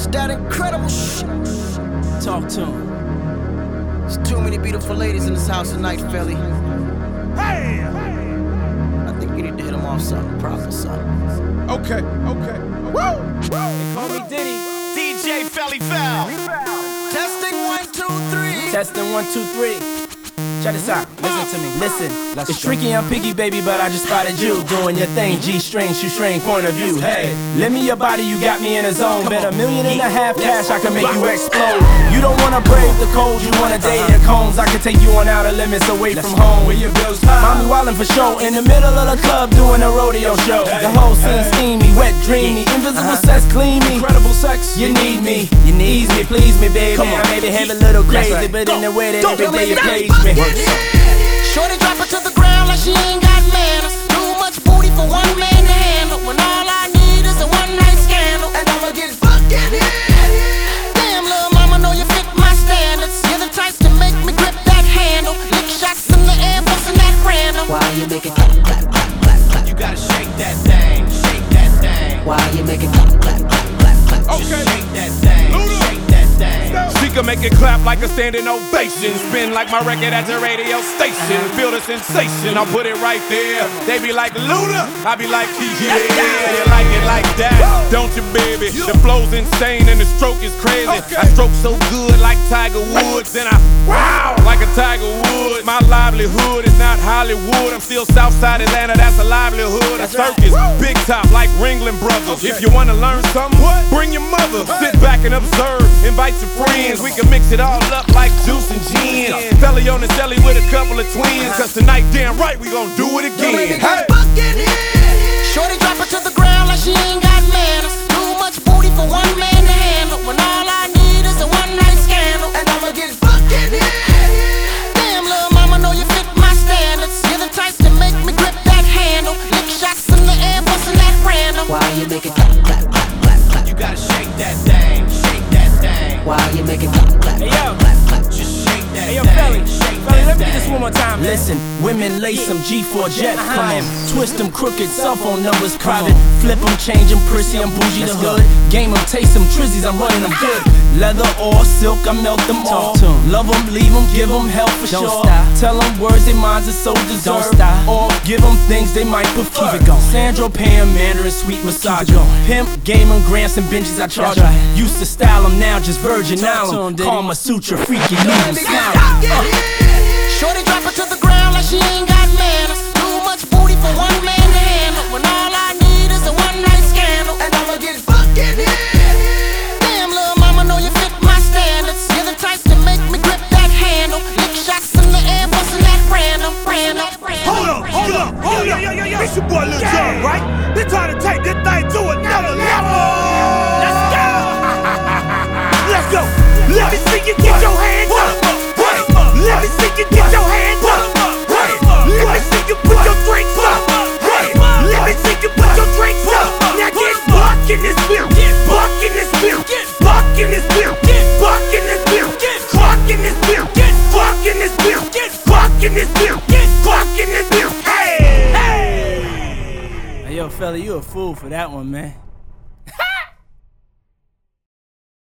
It's that incredible shit. Talk to him. There's too many beautiful ladies in this house tonight, Philly. Hey! I think you need to hit them off something proper, son. Okay, okay. Woo! They call me Diddy. DJ Felli Fel. Testing one, two, three. Testing one, two, three. Check this out. Listen to me. Listen. it's tricky, I'm picky, baby, but I just spotted you doing your thing. G string, shoe string, point of view. Hey, lend me your body, you got me in a zone. Bet a million and a half cash, I can make you explode. You don't wanna brave the cold, you wanna date your combs. I can take you on outer limits away from home. Where your bills. Mommy wildin' for show in the middle of the club doing a rodeo show. The whole scene steamy, wet, dreamy, invisible uh-huh. sex, clean me. Incredible sex, you need me, you need me, please me, baby. Come on. I may behave a little crazy, but in the way that every day you please me. Shorty drop her to the ground like she ain't got manners. Too much booty for one man to handle. When all I need is a one night scandal. And I'ma get fucking hit. Damn, little mama, know you fit my standards. You're the type to make me grip that handle. Lick shots in the air, busting that random. Why you make it clap, clap, clap, clap, clap? You gotta shake that thing, shake that thing. Why you make it clap, clap, clap, clap, clap? Can make it clap like a standing ovation. Spin like my record at the radio station. Feel the sensation, I'll put it right there. They be like Luda, I be like, yeah, you like it like that, don't you, baby? The flow's insane and the stroke is crazy. I stroke so good like Tiger Woods, and I wow like a Tiger Woods. My livelihood is not Hollywood. I'm still Southside Atlanta, that's a livelihood. A circus, big top like Ringling Brothers. If you wanna learn something, bring your mother. Sit back and observe, invite your friends. We can mix it all up like juice and gin. Felli on the celly with a couple of twins. Cause tonight, damn right, we gon' do it again. Hey! Shorty drop her to the ground like she ain't got manners. Too much booty for one man to handle. When all I need is a one night scandal. And I'ma get fucking hit. Damn, little mama, know you fit my standards. You're the type to make me grip that handle. Lick shots in the air, busting that random. Why you make it clap, clap, clap, clap, clap? You gotta Why you make it clap, clap, Hey, yo. One more time. Listen, women lace them G4 jet. Come on, twist them crooked cell phone numbers private. Flip them, change them, prissy, I'm bougie the hood. Game them, taste them, trizzies, I'm running them good. Leather or silk, I melt them all. Love them, leave them, give them hell for Don't sure. stop. Tell them words they minds are so deserved. stop. Or give them things they might prefer. Keep it going. Sandro, Pam, Mandarin, sweet massage. Pimp, game gaming, grants, and benches I charge. Right. Used to style them, now just Virgin Talk to 'em, Island. Diddy. Kama Sutra, freaky, leave them smiling. She ain't got manners. Too much booty for one man to handle. When all I need is a one night scandal. And I'ma get fucking. Damn, little mama, know you fit my standards. You're the type to make me grip that handle. Lick shots in the air, busting that random, random, random. Hold up, hold up, hold up. It's your boy Lil Jon, right? They trying to take fella, you a fool for that one, man.